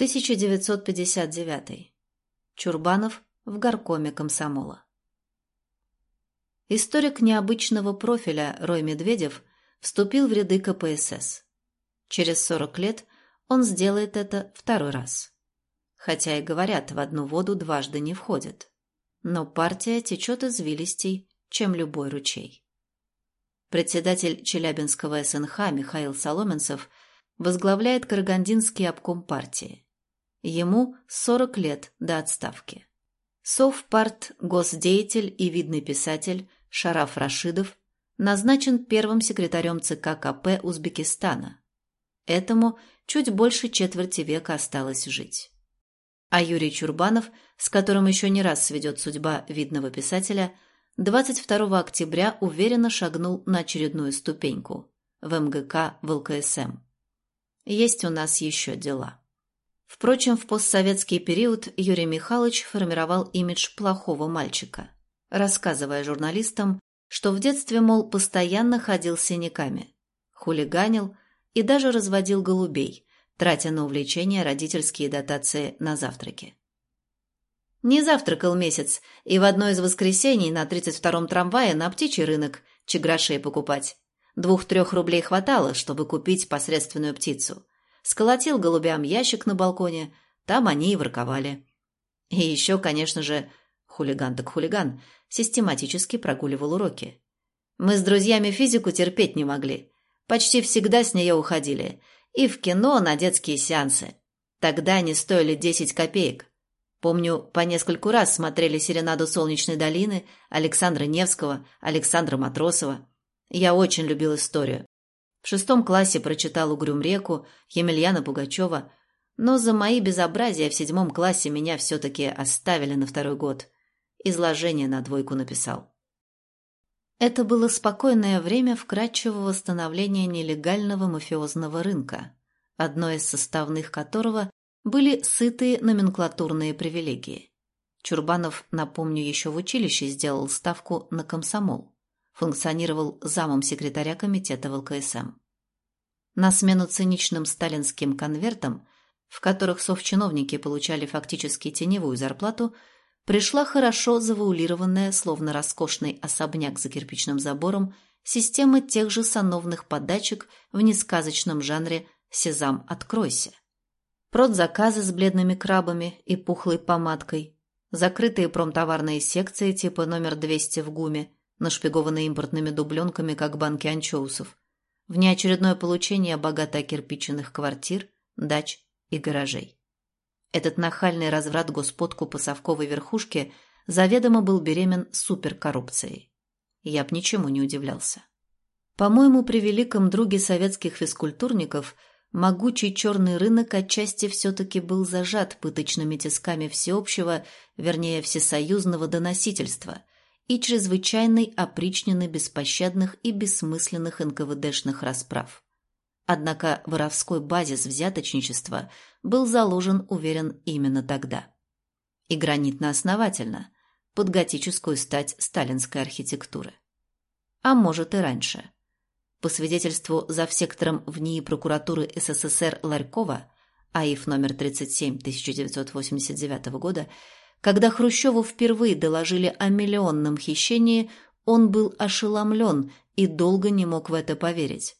1959. Чурбанов в горкоме комсомола. Историк необычного профиля Рой Медведев вступил в ряды КПСС. Через 40 лет он сделает это второй раз. Хотя и говорят, в одну воду дважды не входит. Но партия течет извилистей, чем любой ручей. Председатель Челябинского СНХ Михаил Соломенцев возглавляет Карагандинский обком партии. Ему 40 лет до отставки. Совпарт, госдеятель и видный писатель Шараф Рашидов назначен первым секретарем ЦК КП Узбекистана. Этому чуть больше четверти века осталось жить. А Юрий Чурбанов, с которым еще не раз сведет судьба видного писателя, 22 октября уверенно шагнул на очередную ступеньку в МГК в. Есть у нас еще дела. Впрочем, в постсоветский период Юрий Михайлович формировал имидж плохого мальчика, рассказывая журналистам, что в детстве, мол, постоянно ходил с синяками, хулиганил и даже разводил голубей, тратя на увлечение родительские дотации на завтраки. Не завтракал месяц, и в одно из воскресений на 32-м трамвае на птичий рынок чеграшей покупать. Двух-трех рублей хватало, чтобы купить посредственную птицу сколотил голубям ящик на балконе, там они и ворковали. И еще, конечно же, хулиган так хулиган, систематически прогуливал уроки. Мы с друзьями физику терпеть не могли. Почти всегда с нее уходили. И в кино на детские сеансы. Тогда они стоили 10 копеек. Помню, по нескольку раз смотрели «Серенаду солнечной долины», Александра Невского, Александра Матросова. Я очень любил историю. В шестом классе прочитал «Угрюм-реку» Емельяна Пугачева, но за мои безобразия в седьмом классе меня все-таки оставили на второй год. Изложение на двойку написал. Это было спокойное время вкрадчивого становления нелегального мафиозного рынка, одной из составных которого были сытые номенклатурные привилегии. Чурбанов, напомню, еще в училище сделал ставку на комсомол функционировал замом секретаря комитета ВЛКСМ. На смену циничным сталинским конвертам, в которых совчиновники получали фактически теневую зарплату, пришла хорошо завуалированная, словно роскошный особняк за кирпичным забором, система тех же сановных подачек в несказочном жанре «Сезам, откройся». Продзаказы с бледными крабами и пухлой помадкой, закрытые промтоварные секции типа номер 200 в ГУМе – нашпигованные импортными дубленками, как банки анчоусов, внеочередное получение богато окирпиченных квартир, дач и гаражей. Этот нахальный разврат господкупа совковой верхушки заведомо был беремен суперкоррупцией. Я б ничему не удивлялся. По-моему, при великом друге советских физкультурников могучий черный рынок отчасти все-таки был зажат пыточными тисками всеобщего, вернее, всесоюзного доносительства, и чрезвычайной опричнины беспощадных и бессмысленных НКВДшных расправ. Однако воровской базис взяточничества был заложен, уверен, именно тогда. И гранитно-основательно, под готическую стать сталинской архитектуры. А может и раньше. По свидетельству за сектором в НИИ прокуратуры СССР Ларькова, АИФ номер 37 1989 года, когда Хрущеву впервые доложили о миллионном хищении, он был ошеломлен и долго не мог в это поверить.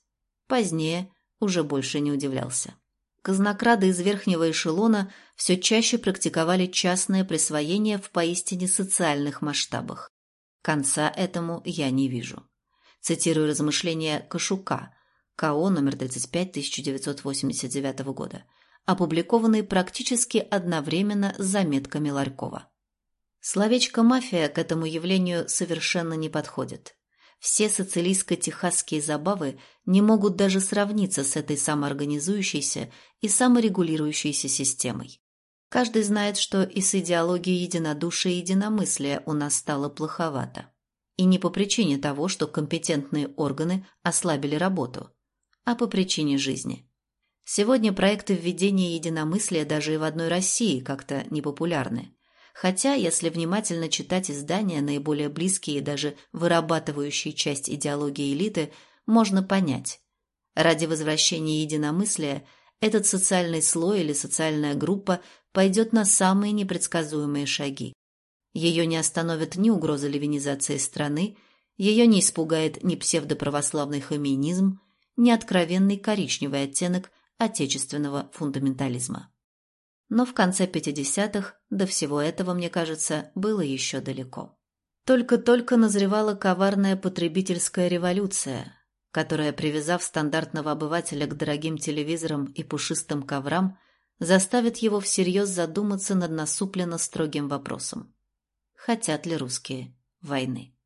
Позднее уже больше не удивлялся. Казнокрады из верхнего эшелона все чаще практиковали частное присвоение в поистине социальных масштабах. Конца этому я не вижу. Цитирую размышления Кашука, КО номер 35 1989 года – опубликованный практически одновременно с заметками Ларькова. Словечко «мафия» к этому явлению совершенно не подходит. Все социалистско-техасские забавы не могут даже сравниться с этой самоорганизующейся и саморегулирующейся системой. Каждый знает, что и с идеологией единодушия и единомыслия у нас стало плоховато. И не по причине того, что компетентные органы ослабили работу, а по причине жизни. Сегодня проекты введения единомыслия даже и в одной России как-то непопулярны. Хотя, если внимательно читать издания, наиболее близкие и даже вырабатывающие часть идеологии элиты, можно понять. Ради возвращения единомыслия этот социальный слой или социальная группа пойдет на самые непредсказуемые шаги. Ее не остановит ни угроза левинизации страны, ее не испугает ни псевдоправославный хоминизм, ни откровенный коричневый оттенок отечественного фундаментализма. Но в конце 50-х до всего этого, мне кажется, было еще далеко. Только-только назревала коварная потребительская революция, которая, привязав стандартного обывателя к дорогим телевизорам и пушистым коврам, заставит его всерьез задуматься над насупленно строгим вопросом. Хотят ли русские войны?